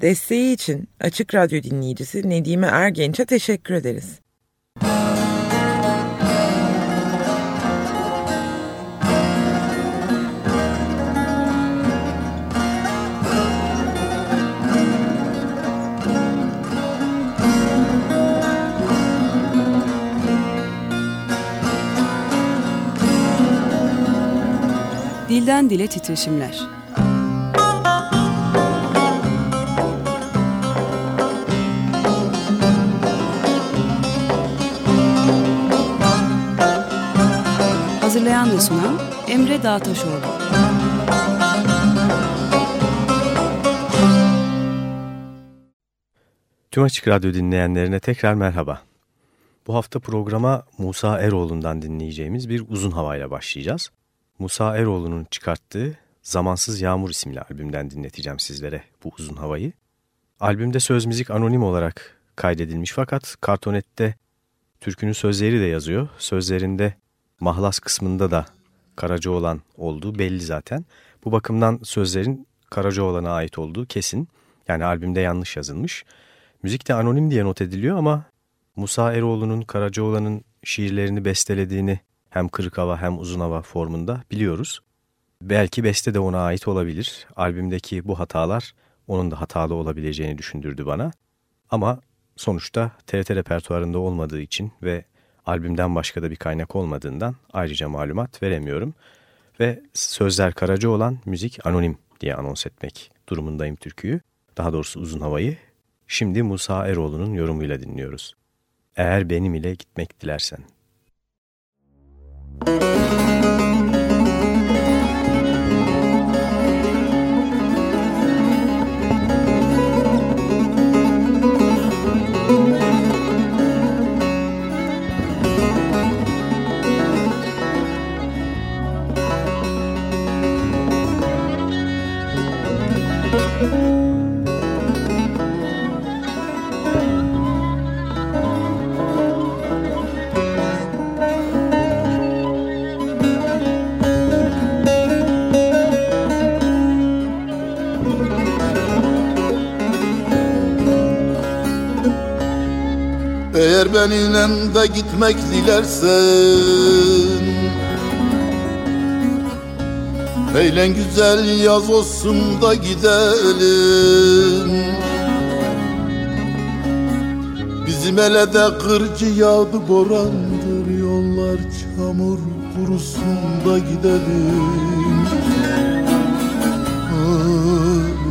Desteği için Açık Radyo dinleyicisi Nedime Ergenç'e teşekkür ederiz. Dilden Dile Titreşimler Hazırlayan ve sunan Emre Dağtaşoğlu Tüm Açık Radyo dinleyenlerine tekrar merhaba. Bu hafta programa Musa Eroğlu'ndan dinleyeceğimiz bir uzun havayla başlayacağız. Musa Eroğlu'nun çıkarttığı Zamansız Yağmur isimli albümden dinleteceğim sizlere bu uzun havayı. Albümde söz müzik anonim olarak kaydedilmiş fakat kartonette türkünün sözleri de yazıyor. Sözlerinde mahlas kısmında da Karacaoğlan olduğu belli zaten. Bu bakımdan sözlerin Karacaoğlan'a ait olduğu kesin. Yani albümde yanlış yazılmış. Müzik de anonim diye not ediliyor ama Musa Eroğlu'nun Karacaoğlan'ın şiirlerini bestelediğini hem kırık hava hem uzun hava formunda biliyoruz. Belki beste de ona ait olabilir. Albümdeki bu hatalar onun da hatalı olabileceğini düşündürdü bana. Ama sonuçta TRT repertuarında olmadığı için ve albümden başka da bir kaynak olmadığından ayrıca malumat veremiyorum. Ve sözler Karaca olan müzik anonim diye anons etmek durumundayım türküyü. Daha doğrusu uzun havayı. Şimdi Musa Eroğlu'nun yorumuyla dinliyoruz. Eğer benim ile gitmek dilersen. Müzik Eğer benimle de gitmek dilersen. Eylen güzel yaz olsun da gidelim. Bizim ele de kırcı yağdı borandır Yollar çamur kurusun da gidelim.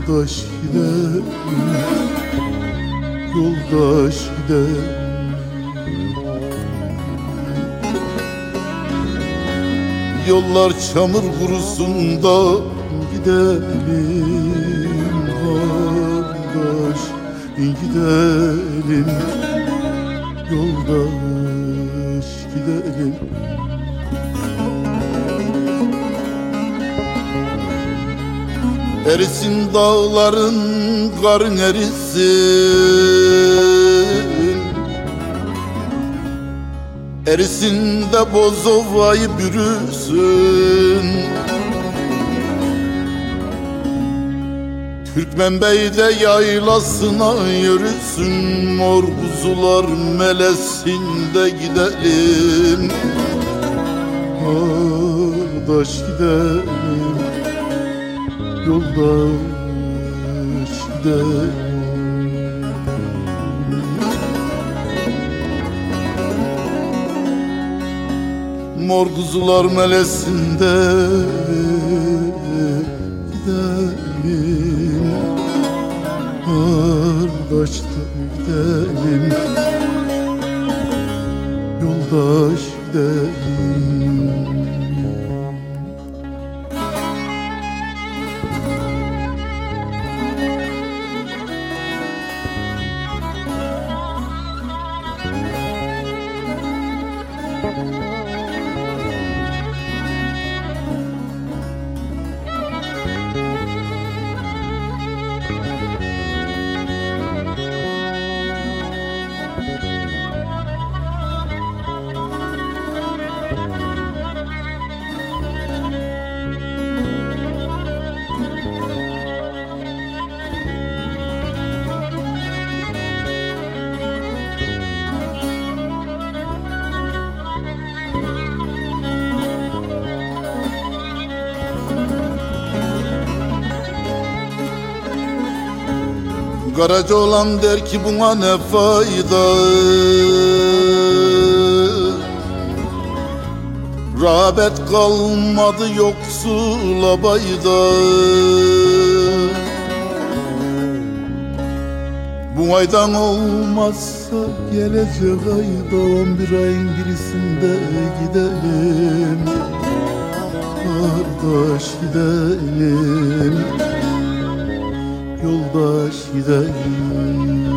Yoldaş gidelim Yoldaş gidelim Yollar çamur kurusun da gidelim Kardeş gidelim. Yoldaş gidelim. Erisin dağların karın erisin Erisin de bozovayı bürüsün. Türkmen Bey de yaylasına yürüsün. Mor kuzular melesinde gidelim. Kardeş gidelim. Yoldaş gidelim mor kuzular melesinde Karaca olan der ki buna ne fayda? Rağbet kalmadı yoksula bayda. Bu aydan olmazsa gelecek ayda on bir ayın birisinde gidelim. Kardeş gidelim Yoldaş gidelim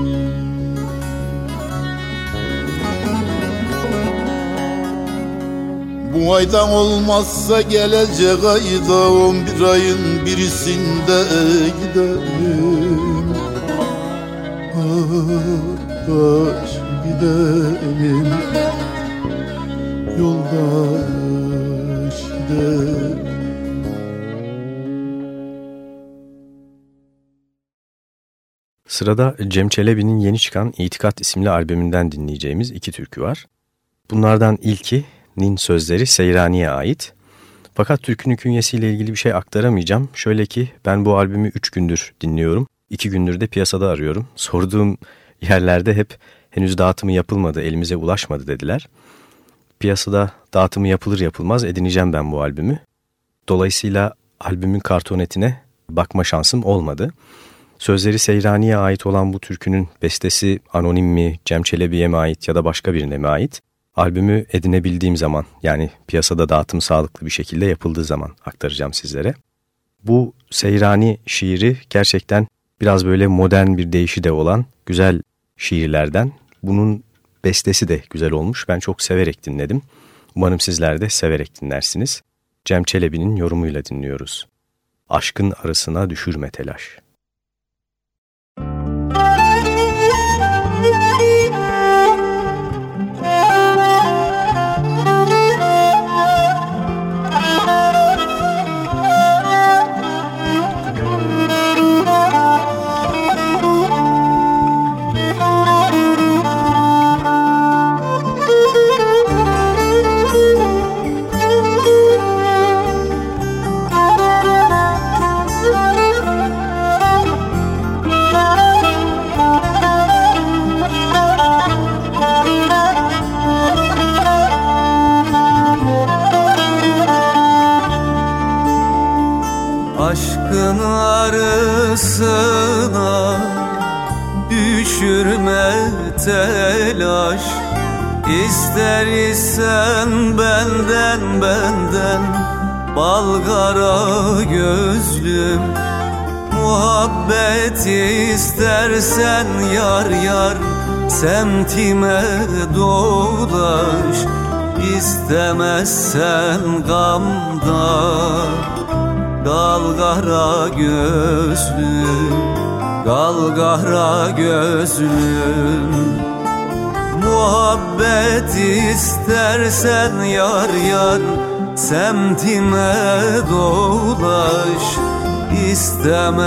Bu aydan olmazsa gelecek ayda on bir ayın birisinde gidelim. Arkadaş gidelim. Yoldaş gidelim Sırada Cem Çelebi'nin yeni çıkan İtikat isimli albümünden dinleyeceğimiz iki türkü var. Bunlardan ilki Nin sözleri Seyrani'ye ait. Fakat türkünün künyesiyle ilgili bir şey aktaramayacağım. Şöyle ki ben bu albümü 3 gündür dinliyorum. 2 gündür de piyasada arıyorum. Sorduğum yerlerde hep henüz dağıtımı yapılmadı, elimize ulaşmadı dediler. Piyasada dağıtımı yapılır yapılmaz edineceğim ben bu albümü. Dolayısıyla albümün kartonetine bakma şansım olmadı. Sözleri Seyrani'ye ait olan bu türkünün bestesi anonim mi, Cem Çelebi'ye mi ait ya da başka birine mi ait? Albümü edinebildiğim zaman yani piyasada dağıtım sağlıklı bir şekilde yapıldığı zaman aktaracağım sizlere. Bu Seyrani şiiri gerçekten biraz böyle modern bir deyişi de olan güzel şiirlerden. Bunun bestesi de güzel olmuş. Ben çok severek dinledim. Umarım sizler de severek dinlersiniz. Cem Çelebi'nin yorumuyla dinliyoruz. Aşkın arasına düşürme telaş.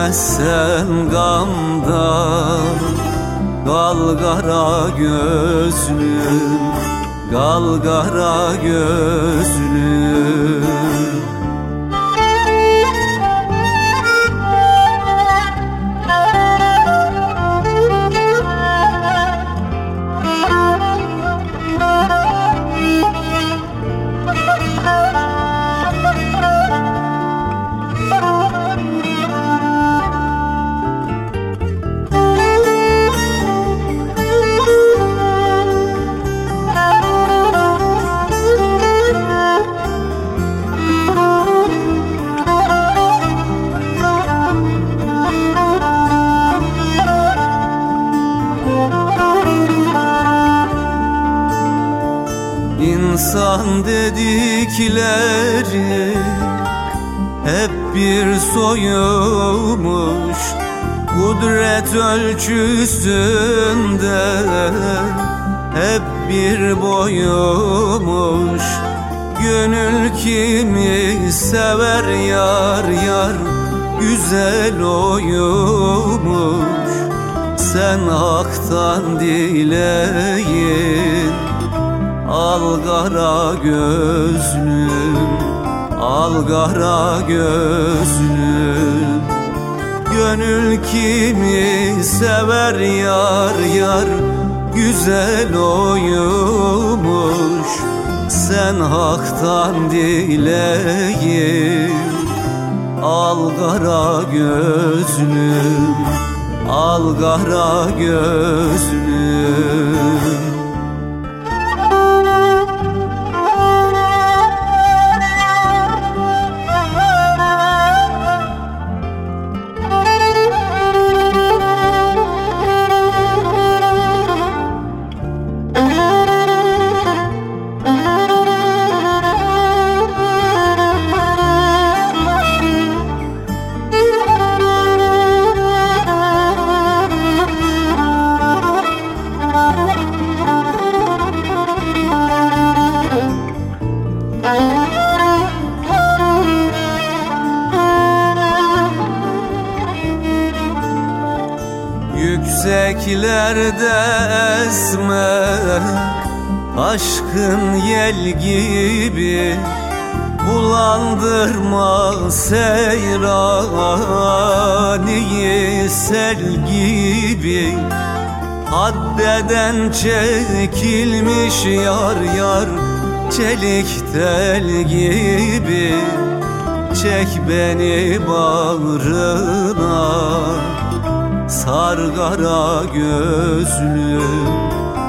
İstemezsen gamdan Galgara gözlüm Galgara gözlüm Kudret ölçüsünde hep bir boyumuş. Gönül kimi sever yar yar güzel oyumuş. Sen haktan dileyin Algara gözlüm Algara gözlüm Gönül kimi sever yar yar Güzel oyumuş Sen haktan dileyim. Al kara gözlüm Al kara gözlüm Yükseklerde esme Aşkın yel gibi Bulandırma seyraniyi sel gibi. Haddeden çekilmiş yar yar Çelik tel gibi. Çek beni bağrına Sargara gözlüm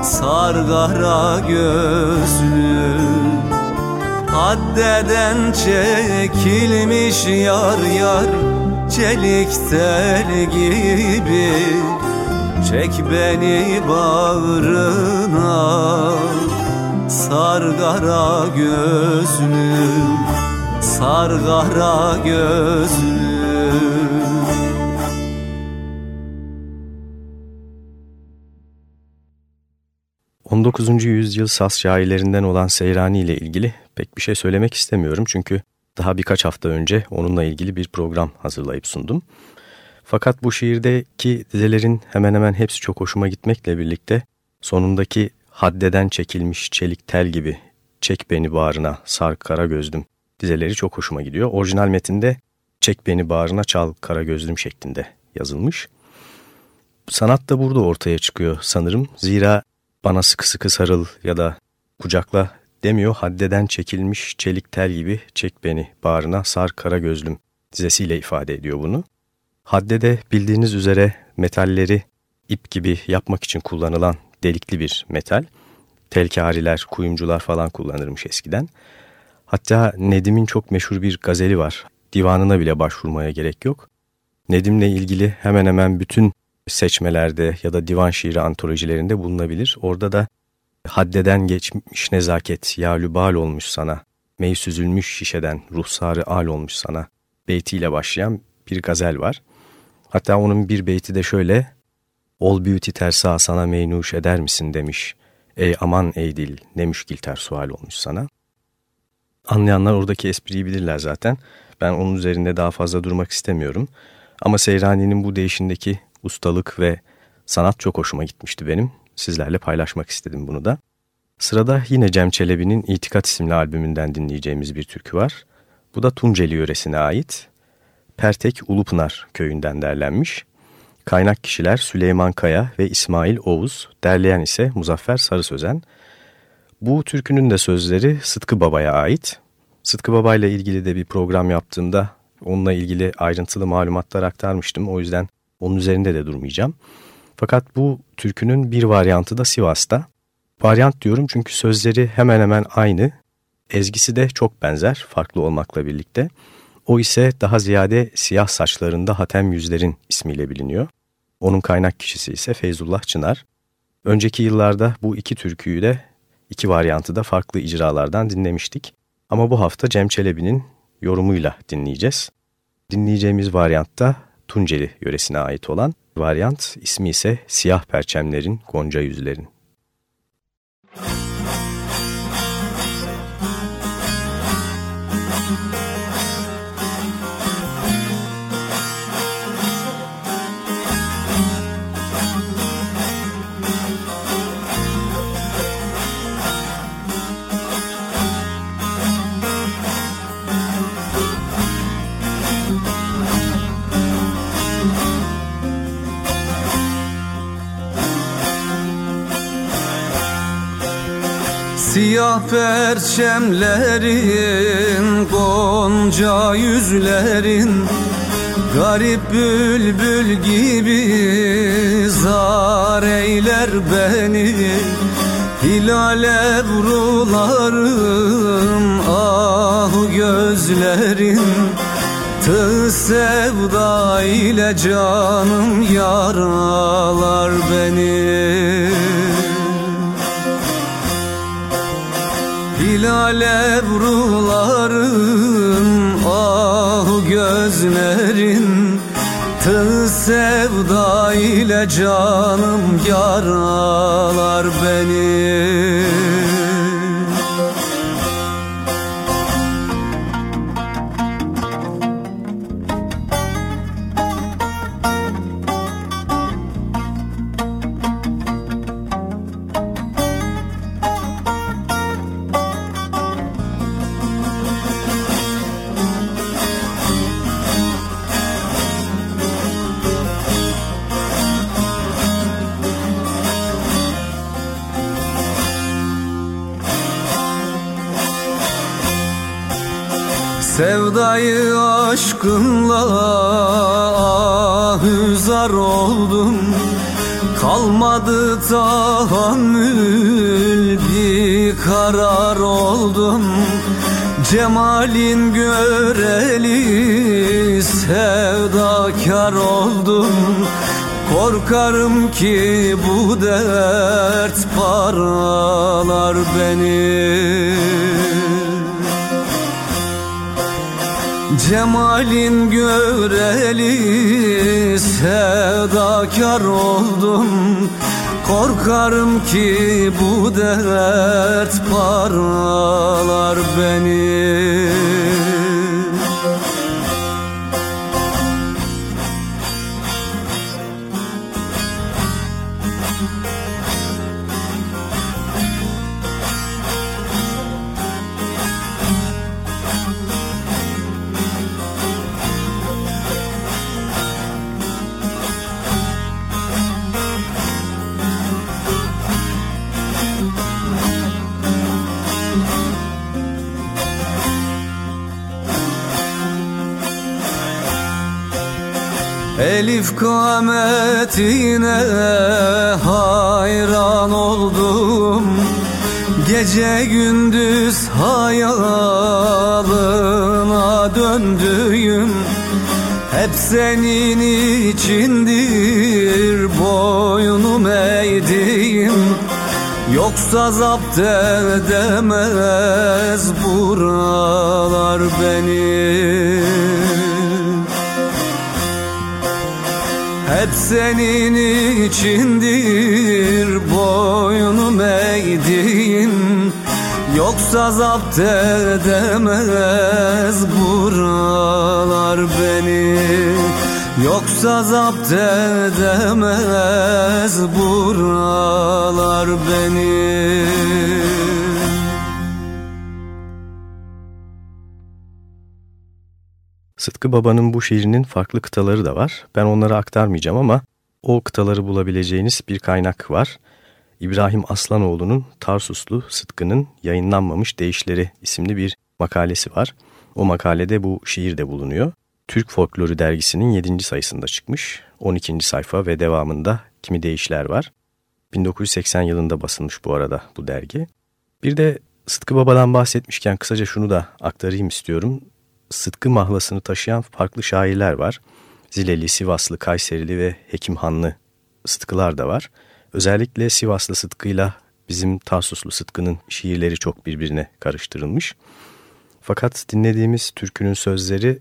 Sargara gözlüm Haddeden çekilmiş yar yar Çelik tel gibi. Çek beni bağrına Sargara gözlüm Sargara gözlüm 19. yüzyıl Saz şairlerinden olan Seyrani ile ilgili pek bir şey söylemek istemiyorum çünkü daha birkaç hafta önce onunla ilgili bir program hazırlayıp sundum. Fakat bu şiirdeki dizelerin hemen hemen hepsi çok hoşuma gitmekle birlikte sonundaki haddeden çekilmiş çelik tel gibi çek beni bağrına sar kara gözlüm dizeleri çok hoşuma gidiyor. Orijinal metinde çek beni bağrına çal kara gözlüm şeklinde yazılmış. Sanat da burada ortaya çıkıyor sanırım. Zira bana sıkı sıkı sarıl ya da kucakla demiyor haddeden çekilmiş çelik tel gibi çek beni bağrına sar kara gözlüm dizesiyle ifade ediyor bunu. Haddede bildiğiniz üzere metalleri ip gibi yapmak için kullanılan delikli bir metal. Telkariler, kuyumcular falan kullanırmış eskiden. Hatta Nedim'in çok meşhur bir gazeli var. Divanına bile başvurmaya gerek yok. Nedim'le ilgili hemen hemen bütün seçmelerde ya da divan şiiri antolojilerinde bulunabilir. Orada da haddeden geçmiş nezaket, yalübal olmuş sana, mey süzülmüş şişeden, ruhsarı al olmuş sana beytiyle başlayan bir gazel var. Hatta onun bir beyti de şöyle, Ol beauty tersa sana meynuş eder misin demiş. Ey aman ey dil ne müşkil tersual olmuş sana. Anlayanlar oradaki espriyi bilirler zaten. Ben onun üzerinde daha fazla durmak istemiyorum. Ama Seyrani'nin bu değişindeki ustalık ve sanat çok hoşuma gitmişti benim. Sizlerle paylaşmak istedim bunu da. Sırada yine Cem Çelebi'nin İtikat isimli albümünden dinleyeceğimiz bir türkü var. Bu da Tunceli yöresine ait. Pertek Ulupınar köyünden derlenmiş. Kaynak kişiler Süleyman Kaya ve İsmail Oğuz, derleyen ise Muzaffer Sarı Sözen. Bu türkünün de sözleri Sıtkı Baba'ya ait. Sıtkı Baba ile ilgili de bir program yaptığımda onunla ilgili ayrıntılı malumatlar aktarmıştım. O yüzden onun üzerinde de durmayacağım. Fakat bu türkünün bir varyantı da Sivas'ta. Varyant diyorum çünkü sözleri hemen hemen aynı. Ezgisi de çok benzer farklı olmakla birlikte. O ise daha ziyade siyah saçlarında Hatem Yüzler'in ismiyle biliniyor. Onun kaynak kişisi ise Feyzullah Çınar. Önceki yıllarda bu iki türküyü de iki varyantı da farklı icralardan dinlemiştik. Ama bu hafta Cem Çelebi'nin yorumuyla dinleyeceğiz. Dinleyeceğimiz varyantta Tunceli yöresine ait olan varyant ismi ise Siyah Perçemlerin Gonca Yüzlerin. Siyah perçemlerin Gonca yüzlerin Garip bülbül gibi Zar eyler beni. Hilal evrularım Ah gözlerin Tı sevda ile canım yaralar beni Hilal evrularım ah gözlerin Tı sevda ile canım yaralar beni Sevdayı aşkınla ahüzar oldum. Kalmadı tahammül bir karar oldum. Cemalin göreli sevdakar oldum. Korkarım ki bu dert paralar beni Cemalin göreli sevdakar oldum. Korkarım ki bu dert paralar beni Elif kametine hayran oldum. Gece gündüz hayalına döndüğüm Hep senin içindir boynum eğdiğim. Yoksa zapt edemez buralar beni senin içindir boynum eğdiğim Yoksa zapt edemez buralar beni. Yoksa zapt edemez buralar beni Sıtkı Baba'nın bu şiirinin farklı kıtaları da var. Ben onları aktarmayacağım ama o kıtaları bulabileceğiniz bir kaynak var. İbrahim Aslanoğlu'nun Tarsuslu Sıtkı'nın yayınlanmamış Değişleri isimli bir makalesi var. O makalede bu şiir de bulunuyor. Türk Folkloru dergisinin 7. sayısında çıkmış. 12. sayfa ve devamında kimi değişler var. 1980 yılında basılmış bu arada bu dergi. Bir de Sıtkı Baba'dan bahsetmişken kısaca şunu da aktarayım istiyorum. Sıtkı mahlasını taşıyan farklı şairler var. Zileli, Sivaslı, Kayserili ve Hekimhanlı Sıtkılar da var. Özellikle Sivaslı Sıtkı'yla bizim Tarsuslu Sıtkı'nın şiirleri çok birbirine karıştırılmış. Fakat dinlediğimiz türkünün sözleri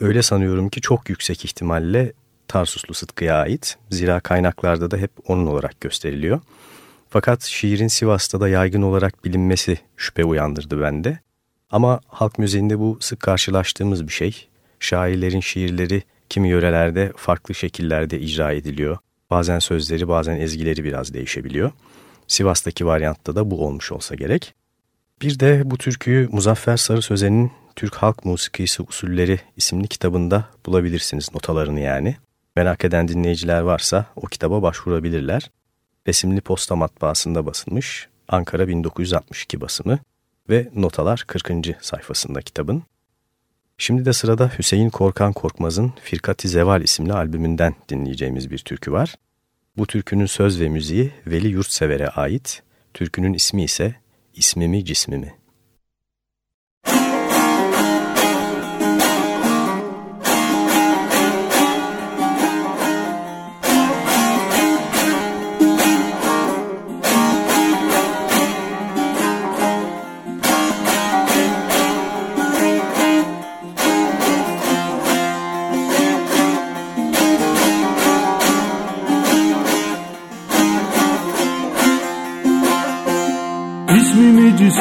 öyle sanıyorum ki çok yüksek ihtimalle Tarsuslu Sıtkı'ya ait. Zira kaynaklarda da hep onun olarak gösteriliyor. Fakat şiirin Sivas'ta da yaygın olarak bilinmesi şüphe uyandırdı bende. Ama halk müziğinde bu sık karşılaştığımız bir şey. Şairlerin şiirleri kimi yörelerde farklı şekillerde icra ediliyor. Bazen sözleri bazen ezgileri biraz değişebiliyor. Sivas'taki varyantta da bu olmuş olsa gerek. Bir de bu türküyü Muzaffer Sarı Sözen'in Türk Halk Musikisi Usulleri isimli kitabında bulabilirsiniz notalarını yani. Merak eden dinleyiciler varsa o kitaba başvurabilirler. Resimli posta matbaasında basılmış. Ankara 1962 basımı ve notalar 40. sayfasında kitabın. Şimdi de sırada Hüseyin Korkan Korkmaz'ın Firkati Zeval isimli albümünden dinleyeceğimiz bir türkü var. Bu türkünün söz ve müziği Veli Yurtsever'e ait, türkünün ismi ise İsmimi Cismimi.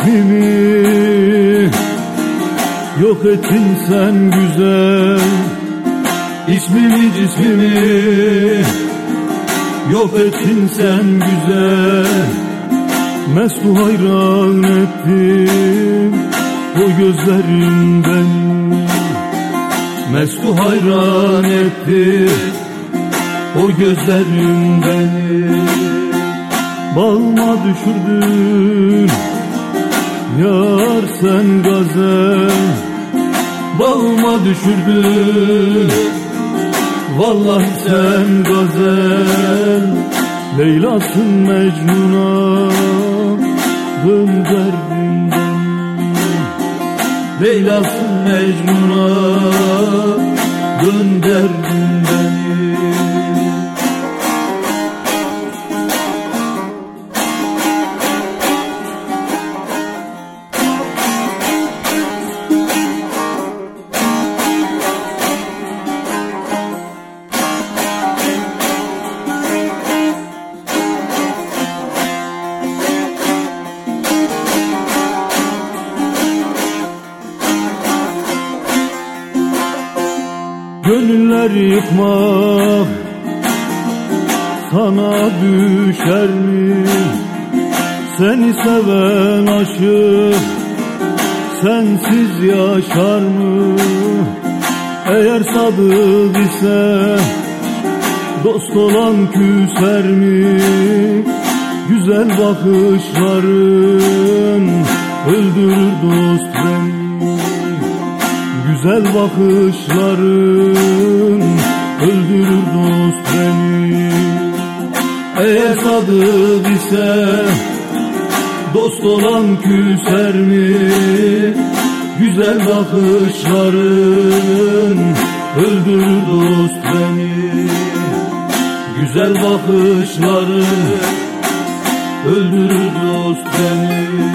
Cismimi Yok ettin sen güzel. İsmimi cismimi Yok ettin sen güzel. Mestu hayran ettim O gözlerinden. Mestu hayran ettim O gözlerinden. Balma düşürdün Yar sen gazel Bağıma düşürdün. Vallahi sen gazel Leyla'sın Mecnun'a. Dön derdinden. Leyla'sın Mecnun'a. Dön derdinden yıkmak sana düşer mi? Seni seven aşık sensiz yaşar mı? Eğer sadık ise dost olan küser mi? Güzel bakışların öldürür dost beni Güzel bakışların öldürür dost beni Eğer sadık ise dost olan küser mi? Güzel bakışların öldürür dost beni. Güzel bakışların öldürür dost beni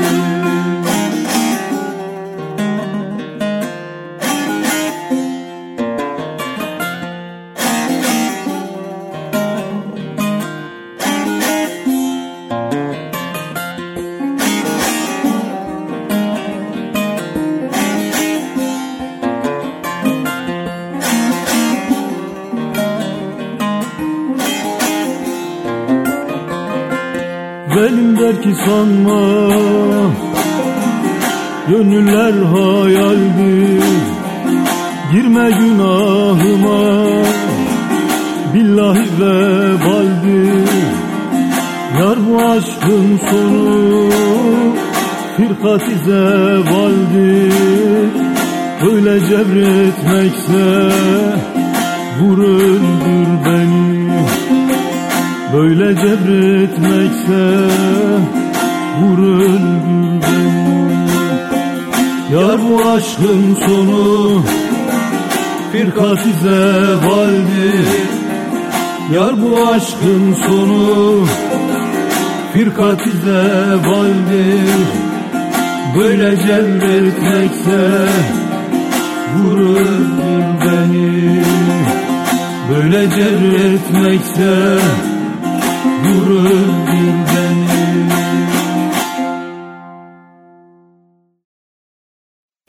Gönüller hayaldir. Girme günahıma. Billahi vebaldir. Yar bu aşkın sonu. Firkati zevaldir. Öyle cebretmekse Vur öldür beni. Böyle cebretmekse vur öldür beni Yar bu aşkın sonu. Firkati zevaldir Yar bu aşkın sonu. Firkati zevaldir Böyle cebretmekse vur öldür beni. Böyle cebretmekse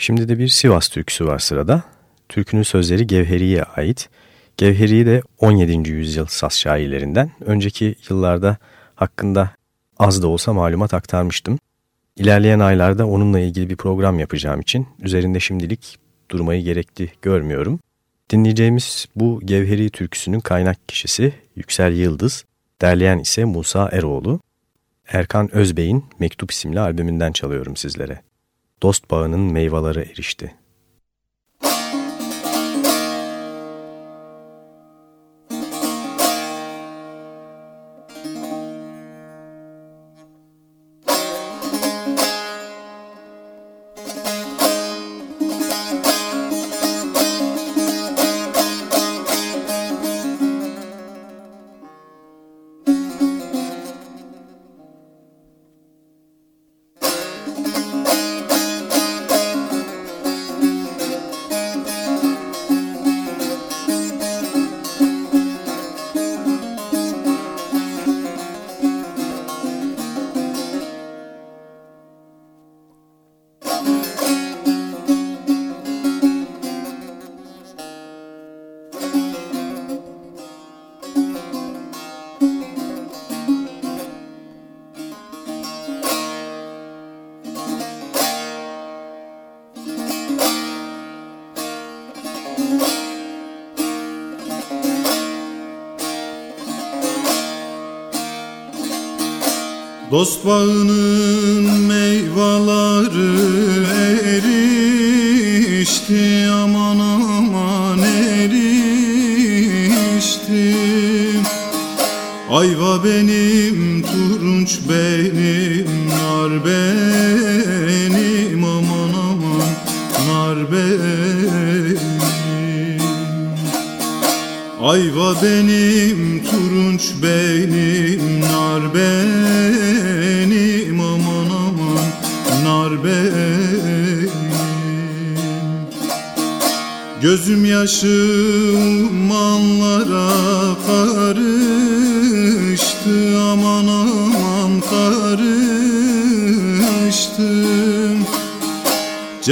Şimdi de bir Sivas türküsü var sırada. Türkünün sözleri Gevheri'ye ait. Gevheri de 17. yüzyıl Saz şairlerinden. Önceki yıllarda hakkında az da olsa malumat aktarmıştım. İlerleyen aylarda onunla ilgili bir program yapacağım için üzerinde şimdilik durmayı gerekli görmüyorum. Dinleyeceğimiz bu Gevheri türküsünün kaynak kişisi Yüksel Yıldız. Derleyen ise Musa Eroğlu. Erkan Özbey'in Mektup isimli albümünden çalıyorum sizlere. Dost bağının meyveleri erişti. Dost bağının meyvaları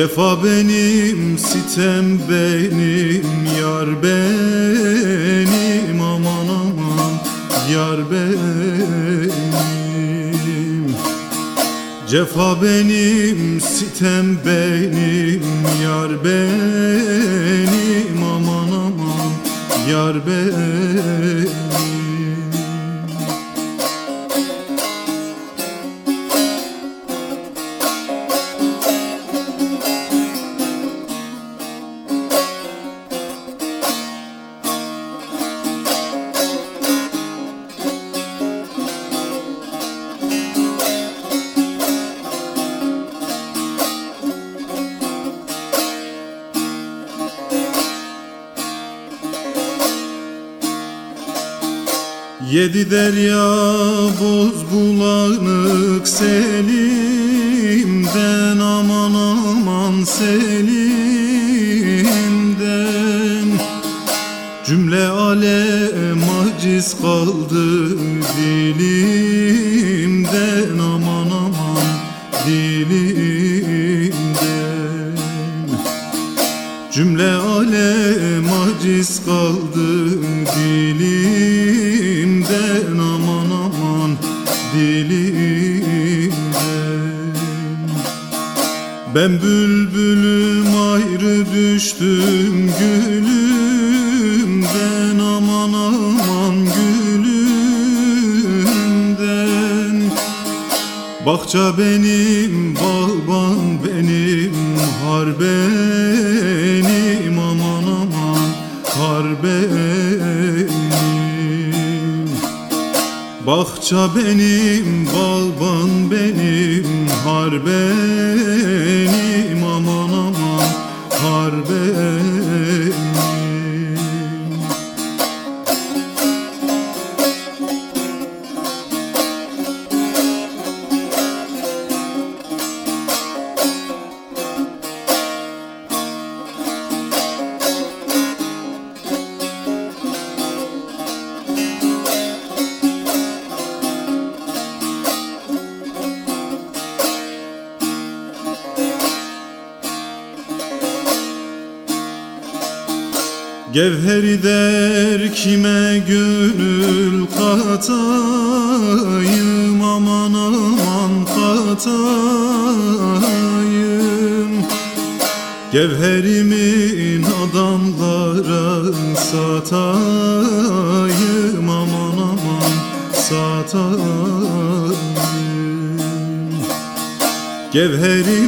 Cefa benim, sitem benim, yar benim Aman aman, yar benim. Cefa benim, sitem benim, yar benim Aman aman, yar benim Yedi derya boz bulanık Selim'den aman aman Selim'den. Cümle alem aciz kaldı dilimden aman aman dilimden. Cümle alem aciz kaldı Ben bülbülüm ayrı düştüm gülümden aman aman gülümden. Bahça benim, bağban benim, har benim. Aman aman har benim. Bahça benim, bağban benim, har benim Gevherimi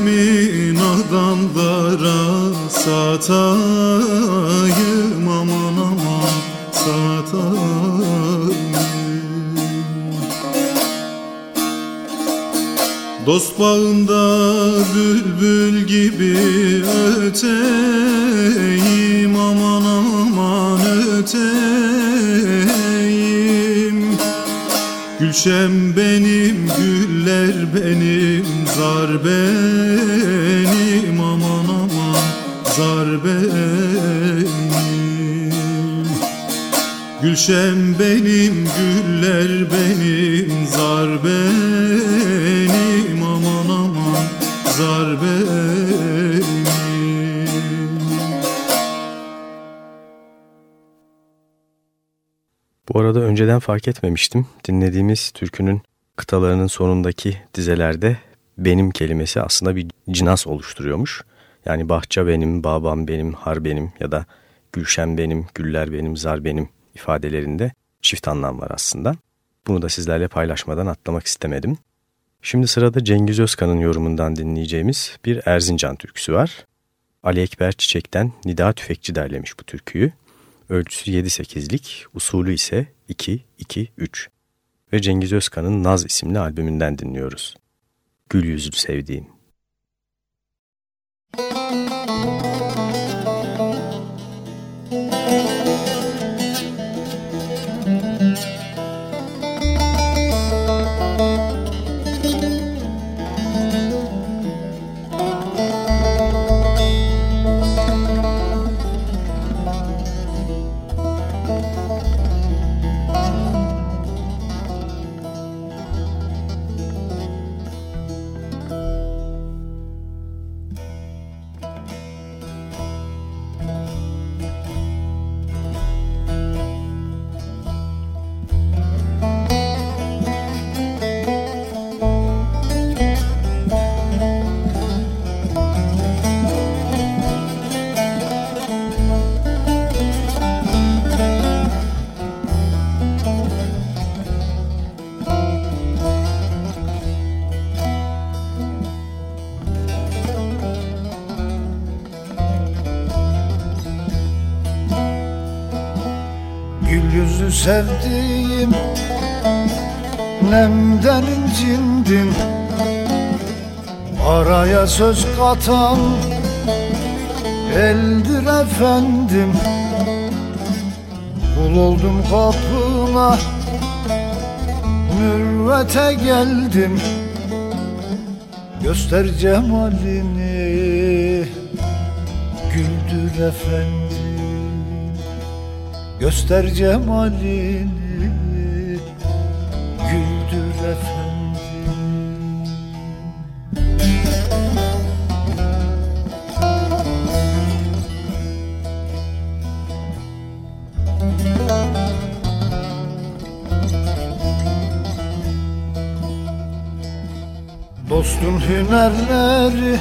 Bu arada önceden fark etmemiştim. Dinlediğimiz türkünün kıtalarının sonundaki dizelerde benim kelimesi aslında bir cinas oluşturuyormuş. Yani bahçe benim, babam benim, har benim ya da gülşen benim, güller benim, zar benim ifadelerinde çift anlam var aslında. Bunu da sizlerle paylaşmadan atlamak istemedim. Şimdi sırada Cengiz Özkan'ın yorumundan dinleyeceğimiz bir Erzincan türküsü var. Ali Ekber Çiçek'ten Nida Tüfekçi derlemiş bu türküyü. Ölçüsü 7-8'lik, usulü ise 2-2-3 ve Cengiz Özkan'ın Naz isimli albümünden dinliyoruz. Gül yüzlü sevdiğim. Nemden incindim Araya söz katan Eldir efendim. Kul oldum kapına Mürvete geldim. Göster cemalini Güldür efendim. Göster cemalini hünerleri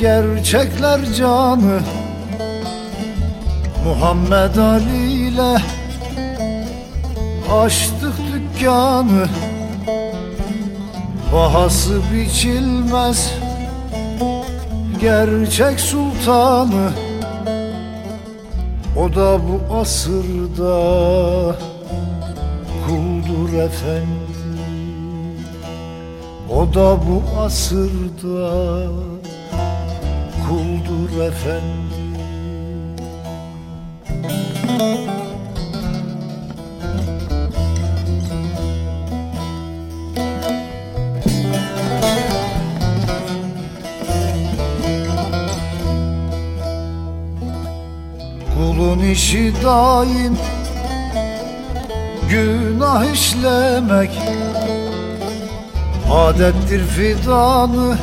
Gerçekler canı. Muhammed Ali ile açtık dükkanı. Bahası biçilmez gerçek sultanı. O da bu asırda kuldur efendi. O da bu asırda kuldur efendi. Kulun işi daim günah işlemek Adettir fidanı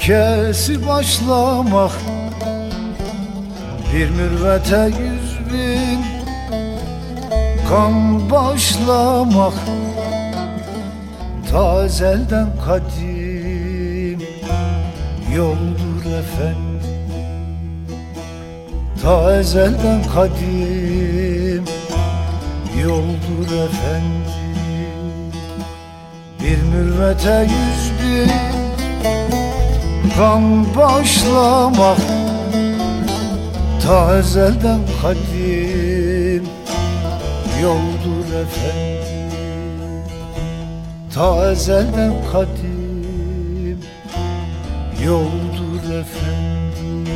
kesi başlamak. Bir mürvete yüz bin kan başlamak. Tazelden kadim yoldur efendim. Tazelden kadim yoldur efendim Bir mürvete yüz bin başlamak Ta ezelden kadim Yoldur efendim. Ta ezelden kadim Yoldur efendim.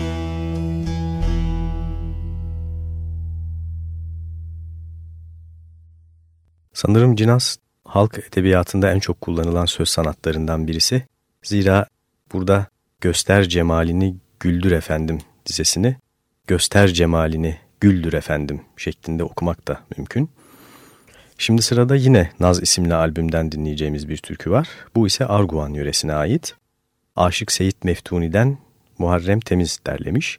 Sanırım Cinas halk edebiyatında en çok kullanılan söz sanatlarından birisi. Zira burada göster cemalini güldür efendim dizesini göster cemalini güldür efendim şeklinde okumak da mümkün. Şimdi sırada yine Naz isimli albümden dinleyeceğimiz bir türkü var. Bu ise Arguvan yöresine ait. Aşık Seyit Meftuni'den Muharrem Temiz derlemiş.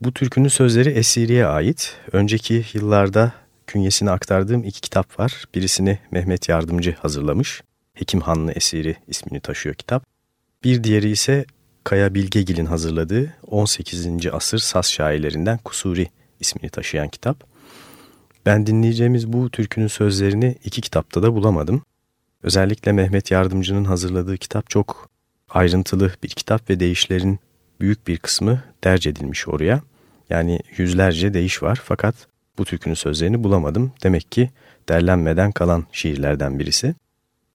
Bu türkünün sözleri Esiri'ye ait. Önceki yıllarda künyesini aktardığım iki kitap var. Birisini Mehmet Yardımcı hazırlamış. Hekim Hanlı Esiri ismini taşıyor kitap. Bir diğeri ise Kaya Bilgegil'in hazırladığı 18. asır Saz şairlerinden Kusuri ismini taşıyan kitap. Ben dinleyeceğimiz bu türkünün sözlerini iki kitapta da bulamadım. Özellikle Mehmet Yardımcı'nın hazırladığı kitap çok ayrıntılı bir kitap ve deyişlerin büyük bir kısmı derc edilmiş oraya. Yani yüzlerce deyiş var fakat bu türkünün sözlerini bulamadım. Demek ki derlenmeden kalan şiirlerden birisi.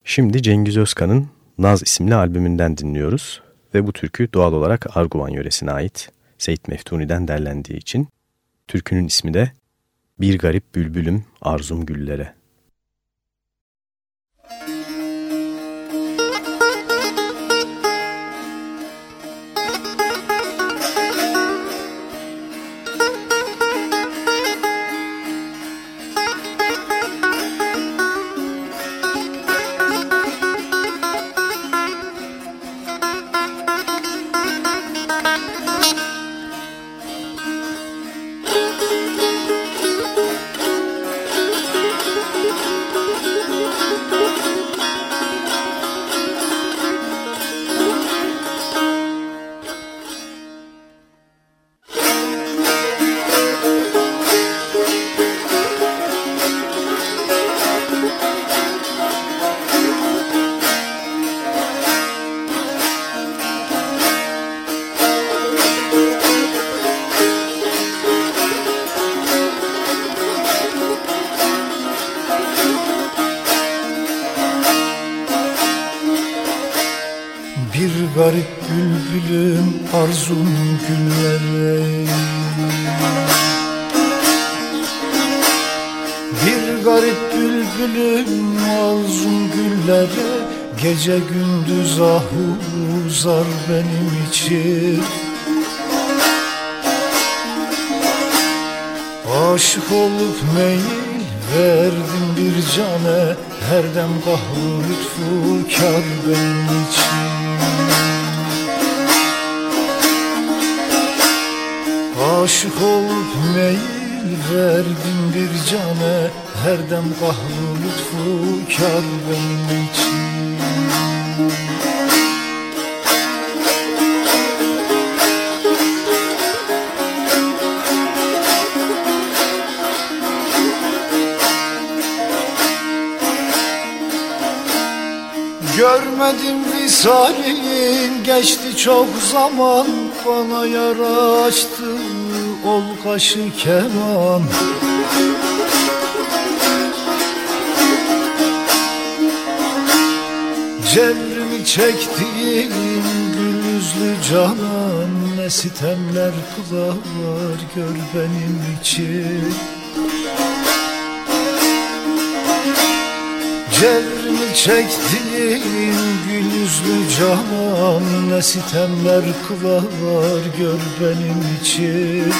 Şimdi Cengiz Özkan'ın Naz isimli albümünden dinliyoruz ve bu türkü doğal olarak Arguvan yöresine ait Seyit Meftuni'den derlendiği için türkünün ismi de Bir Garip Bülbülüm Arzum Güllere. Cane Her dem kahru lütfu kar benim için. Aşık olup meyil verdim bir cane Her dem kahru lütfu kar benim için Görmedim visalin geçti çok zaman. Bana yara açtı ol kaşı keman Cevrimi çektiğim gül yüzlü canan. Ne sitemler kılar gör benim için. Cevrimi çektiğim gül yüzlü canan Ne sitemler kılar gör benim için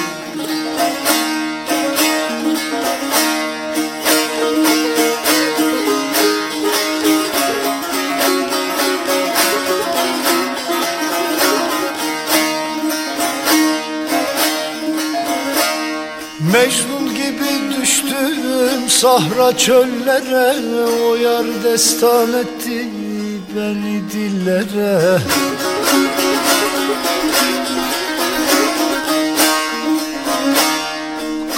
sahra çöllere O yar destan etti beni dillere.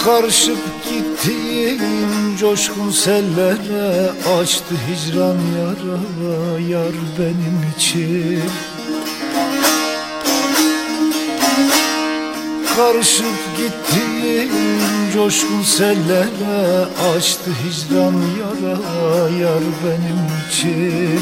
Karışıp gitti gittiğim coşkun sellere Açtı hicran yara yar benim için Karışıp gittiğim coşkun sellere Açtı hicran yara yar benim için.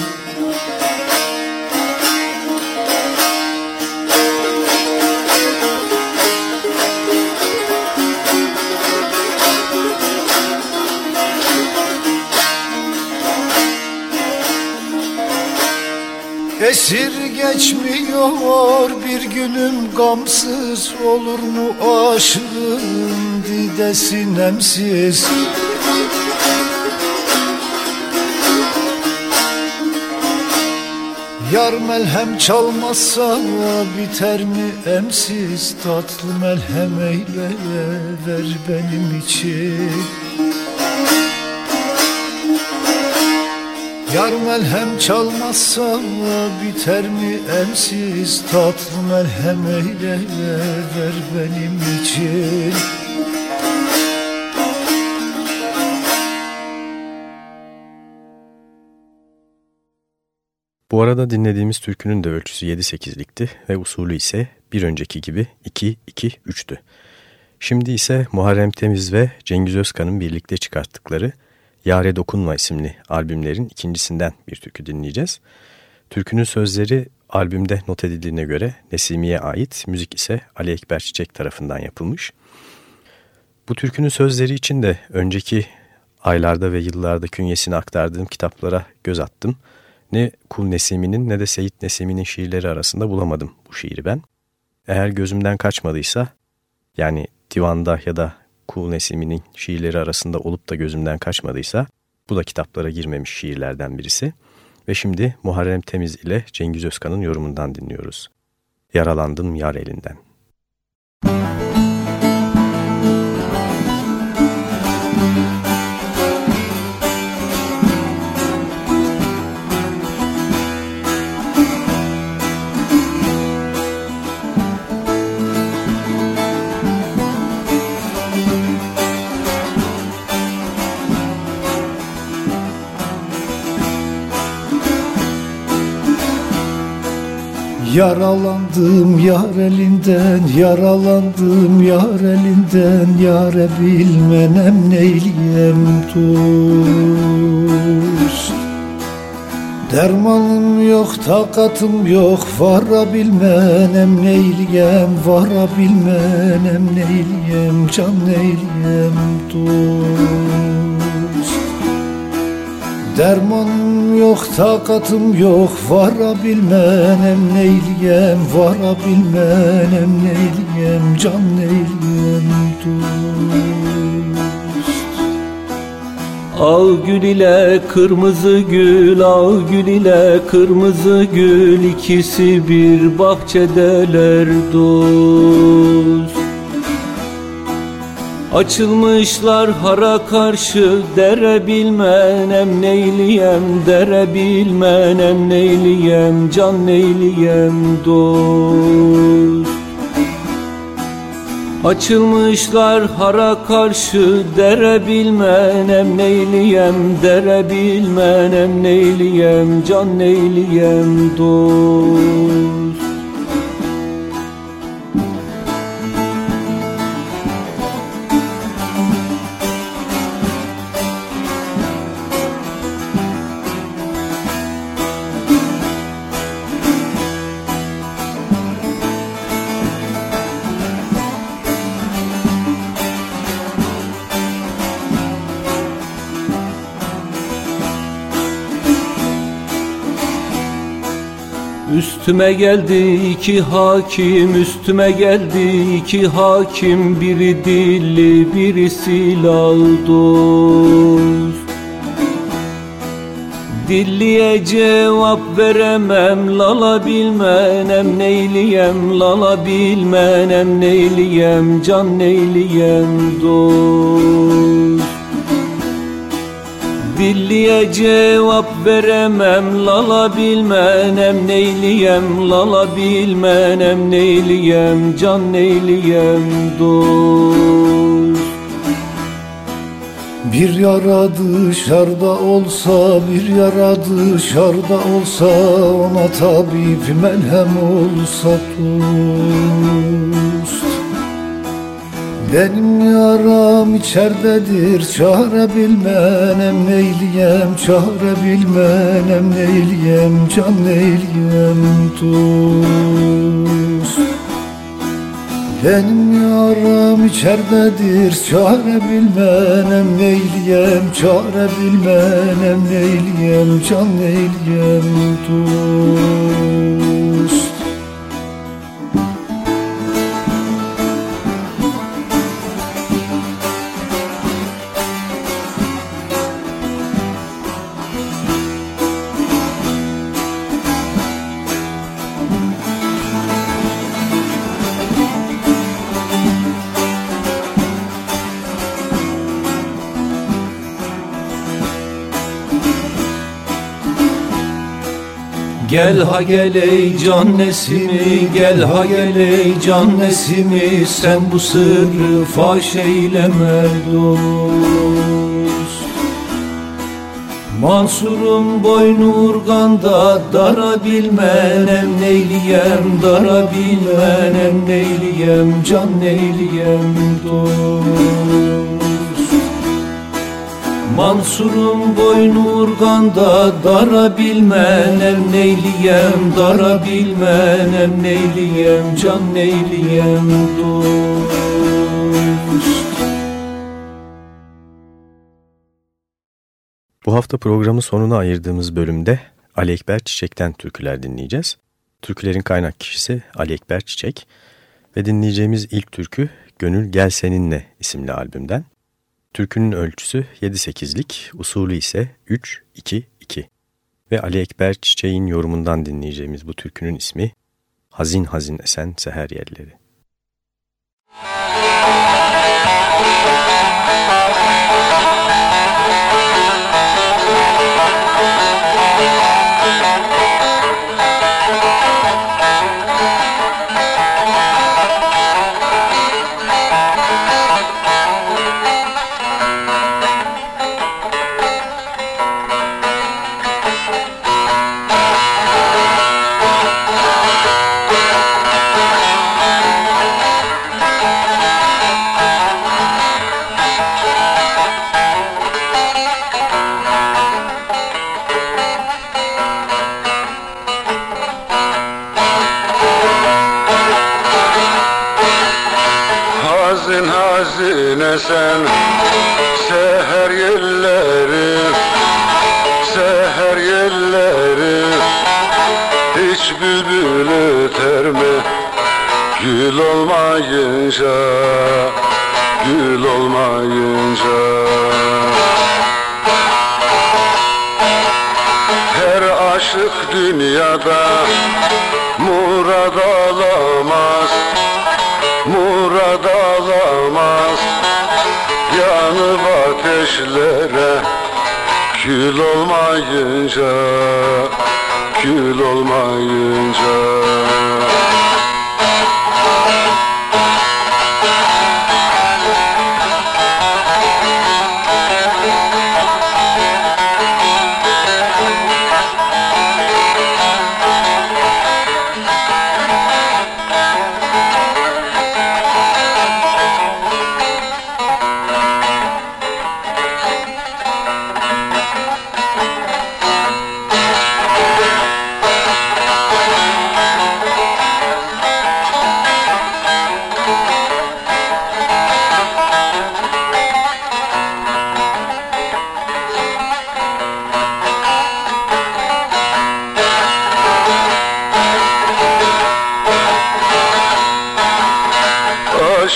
Esir geçmiyor bir günüm gamsız Olur mu aşığın didesi nemsiz? Yar melhem çalmazsa biter mi emsiz? Tatlı melhem eyle ver benim için Yar melhem çalmazsa biter mi emsiz Tatlı melhem eyle ver benim için Bu arada dinlediğimiz türkünün de ölçüsü 7-8'likti ve usulü ise bir önceki gibi 2-2-3'tü. Şimdi ise Muharrem Temiz ve Cengiz Özkan'ın birlikte çıkarttıkları Yare Dokunma isimli albümlerin ikincisinden bir türkü dinleyeceğiz. Türkünün sözleri albümde not edildiğine göre Nesimi'ye ait, müzik ise Ali Ekber Çiçek tarafından yapılmış. Bu türkünün sözleri için de önceki aylarda ve yıllarda künyesini aktardığım kitaplara göz attım. Ne Kul Nesimi'nin ne de Seyit Nesimi'nin şiirleri arasında bulamadım bu şiiri ben. Eğer gözümden kaçmadıysa yani divanda ya da Kul Nesimi'nin şiirleri arasında olup da gözümden kaçmadıysa bu da kitaplara girmemiş şiirlerden birisi. Ve şimdi Muharrem Temiz ile Cengiz Özkan'ın yorumundan dinliyoruz. Yaralandım yar elinden. Yaralandım yar elinden, yaralandım yar elinden. Yare bilmenem neyliyem dost Dermanım yok, takatım yok, varabilmenem neyliyem Varabilmenem neyliyem, can neyliyem dost Dermanım yok, takatım yok, varabilmenem neyliyem, varabilmenem neyliyem, can neyliyem dost. Al gül ile kırmızı gül, al gül ile kırmızı gül ikisi bir bahçedeler dost. Açılmışlar hara karşı dere bilmenem neyliyem dere bilmenem neyliyem can neyliyem dost. Açılmışlar hara karşı dere bilmenem neyliyem dere bilmenem neyliyem can neyliyem dost Üstüme geldi iki hakim, üstüme geldi iki hakim. Biri dilli, biri silahlı dost. Dilliye cevap veremem, lala bilmenem neyliyem Lala bilmenem neyliyem, can neyliyem dost Dilliye cevap veremem Lala bilmenem neyliyem Lala bilmenem neyliyem Can neyliyem dost. Bir yara dışarıda olsa, bir yara dışarıda olsa Ona tabip melhem olsa dost Benim yaram içerdedir, çare bilmenem neyliyem Çare bilmenem neyliyem, can neyliyem dost benim yaram içerdedir Çare bilmenem neyliyem Çare bilmenem neyliyem Can neyliyem dost Gel ha gel ey can nesimi Gel ha gel ey can nesimi Sen bu sırrı faş eyleme dost. Mansur'un boynu urganda Dara bilmenem neyliyem Dara bilmenem neyliyem Can neyliyem dost Mansur'un boynu urganda Dara bilmenem neyliyem Dara bilmenem neyliyem Can neyliyem Bu hafta programın sonuna ayırdığımız bölümde Ali Ekber Çiçek'ten türküler dinleyeceğiz. Türkülerin kaynak kişisi Ali Ekber Çiçek ve dinleyeceğimiz ilk türkü Gönül Gel Seninle isimli albümden. Türkünün ölçüsü 7-8'lik, usulü ise 3-2-2 ve Ali Ekber Çiçek'in yorumundan dinleyeceğimiz bu türkünün ismi Hazin Hazin Esen Seher Yerleri. Ateşlere Kül olmayınca Kül olmayınca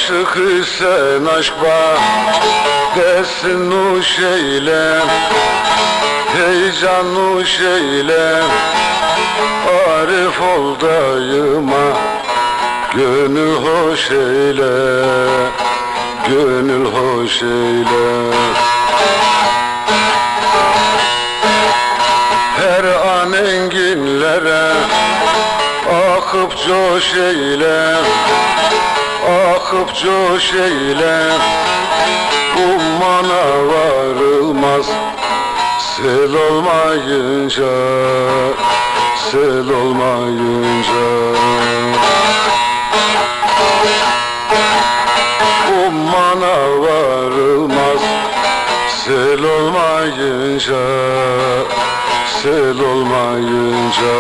Aşık isen aşk bak Desin nuş eyle Heyecan nuş eyle Arif ol dayıma Gönül hoş eyle. Gönül hoş eyle. Her an enginlere Akıp coş eyle Akıp coş eyle Ummana varılmaz. Sel olmayınca Sel olmayınca. Ummana varılmaz. Sel olmayınca Sel olmayınca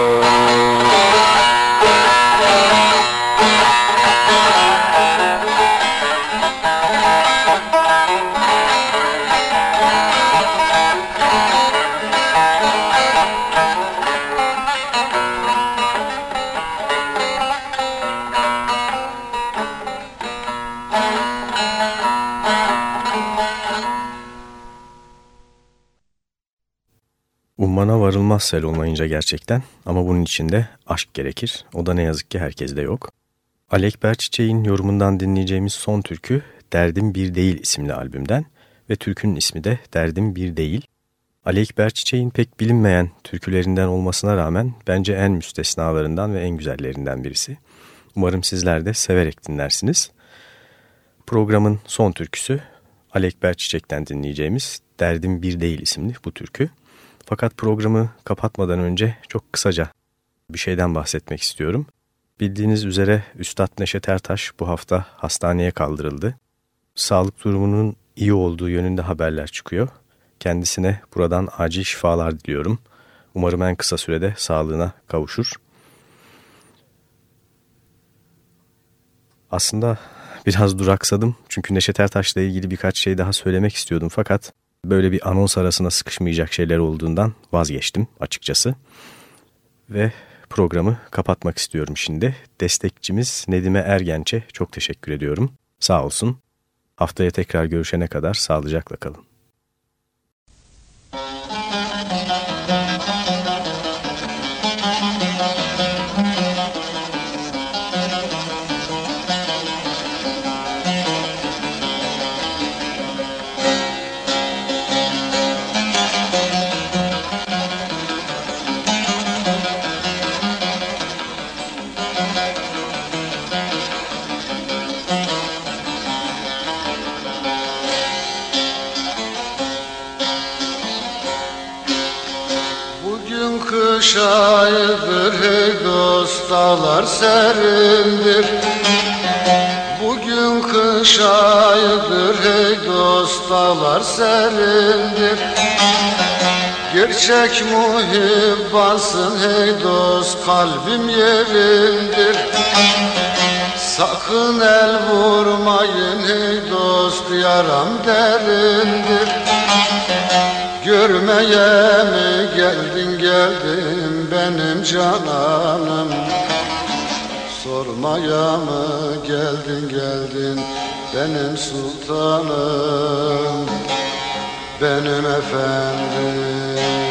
sel olmayınca gerçekten ama bunun için de aşk gerekir. O da ne yazık ki herkeste yok. Alekber Çiçek'in yorumundan dinleyeceğimiz son türkü Derdim Bir Değil isimli albümden ve türkünün ismi de Derdim Bir Değil. Ali Ekber pek bilinmeyen türkülerinden olmasına rağmen bence en müstesnalarından ve en güzellerinden birisi. Umarım sizler de severek dinlersiniz. Programın son türküsü Ali Ekber Çiçek'ten dinleyeceğimiz Derdim Bir Değil isimli bu türkü. Fakat programı kapatmadan önce çok kısaca bir şeyden bahsetmek istiyorum. Bildiğiniz üzere Üstad Neşet Ertaş bu hafta hastaneye kaldırıldı. Sağlık durumunun iyi olduğu yönünde haberler çıkıyor. Kendisine buradan acil şifalar diliyorum. Umarım en kısa sürede sağlığına kavuşur. Aslında biraz duraksadım çünkü Neşet Ertaş'la ilgili birkaç şey daha söylemek istiyordum fakat böyle bir anons arasına sıkışmayacak şeyler olduğundan vazgeçtim açıkçası. Ve programı kapatmak istiyorum şimdi. Destekçimiz Nedime Ergenç'e çok teşekkür ediyorum. Sağ olsun. Haftaya tekrar görüşene kadar sağlıcakla kalın. Kış ayıdır hey dost dağlar serindir. Bugün kış ayıdır hey dost dağlar serindir. Gerçek muhibbansın hey dost kalbim yerindir. Sakın el vurmayın hey dost yaram derindir. Görmeye mi geldin geldin benim cananım? Sormaya mı geldin geldin benim sultanım? Benim efendim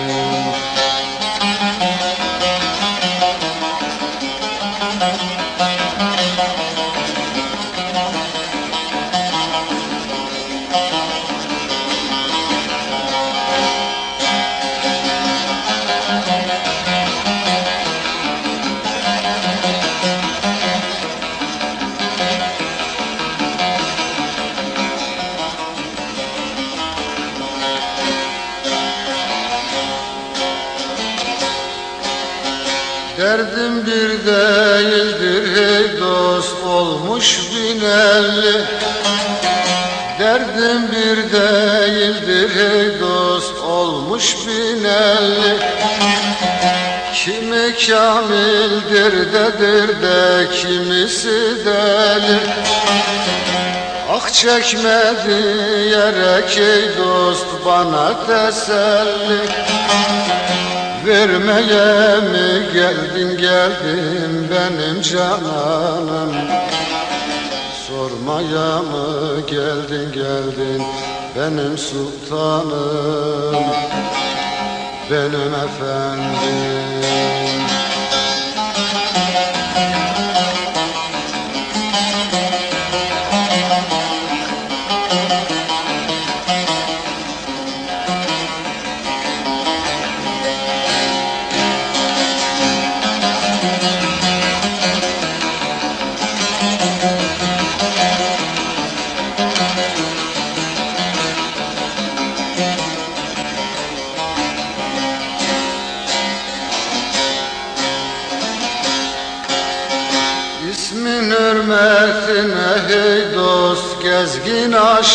Derdim bir değildir hey dost olmuş bin elli Kimi kamildir dedir de kimisi deli. Ah çekmedi yerek ey dost bana teselli. Vermeye mi geldin geldin benim cananım Sormaya mı geldin geldin benim sultanım Benim efendim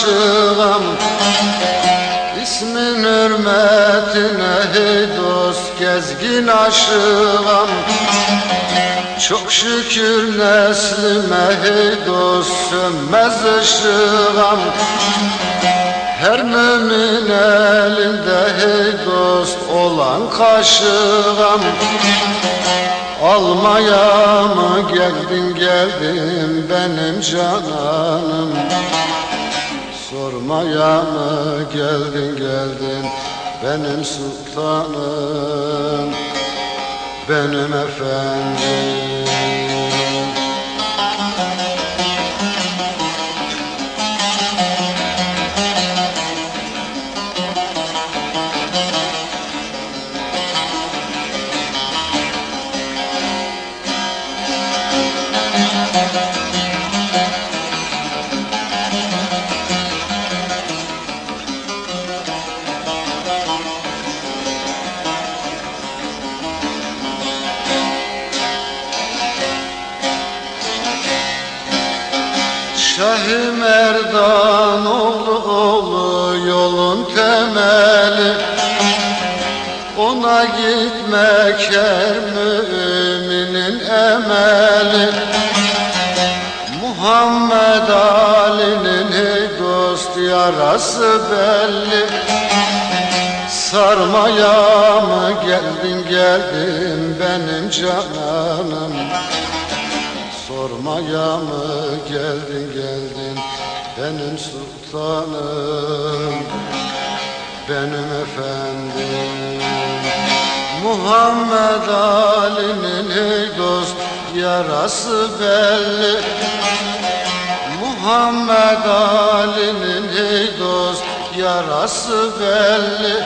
aşığım İsmin hürmetine hey dost gezgin aşığım. Çok şükür neslime hey dost sönmez ışığım. Her mümin elinde hey dost olan kaşığım. Almaya mı geldin geldin benim cananım Sormaya mı geldin geldin benim sultanım Benim efendim Şah-ı Merdan oğlu oğlu yolun temeli. Ona gitmek her müminin emeli. Muhammed Ali'nin dost yarası belli. Sarmaya mı geldin geldin benim cananım Sormaya mı geldin geldin? Benim sultanım Benim efendim. Muhammed Ali'nin dost yarası belli. Muhammed Ali'nin dost yarası belli.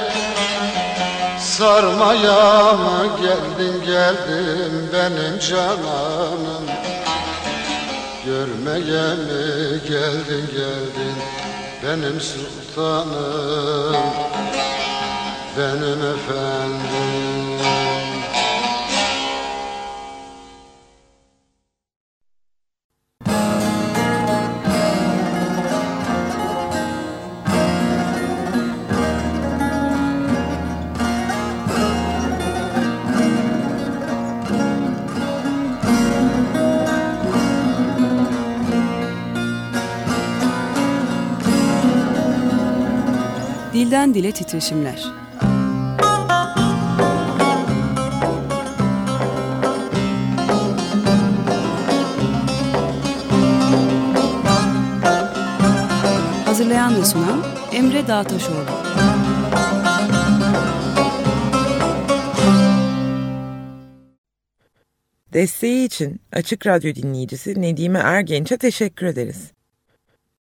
Sarmaya mı geldin geldin benim cananım Görmeye mi geldin geldin benim sultanım? Benim efendim Dilden dile titreşimler. Hazırlayan ve sunan Emre Dağtaşoğlu. Desteği için Açık Radyo dinleyicisi Nedime Ergenç'e teşekkür ederiz.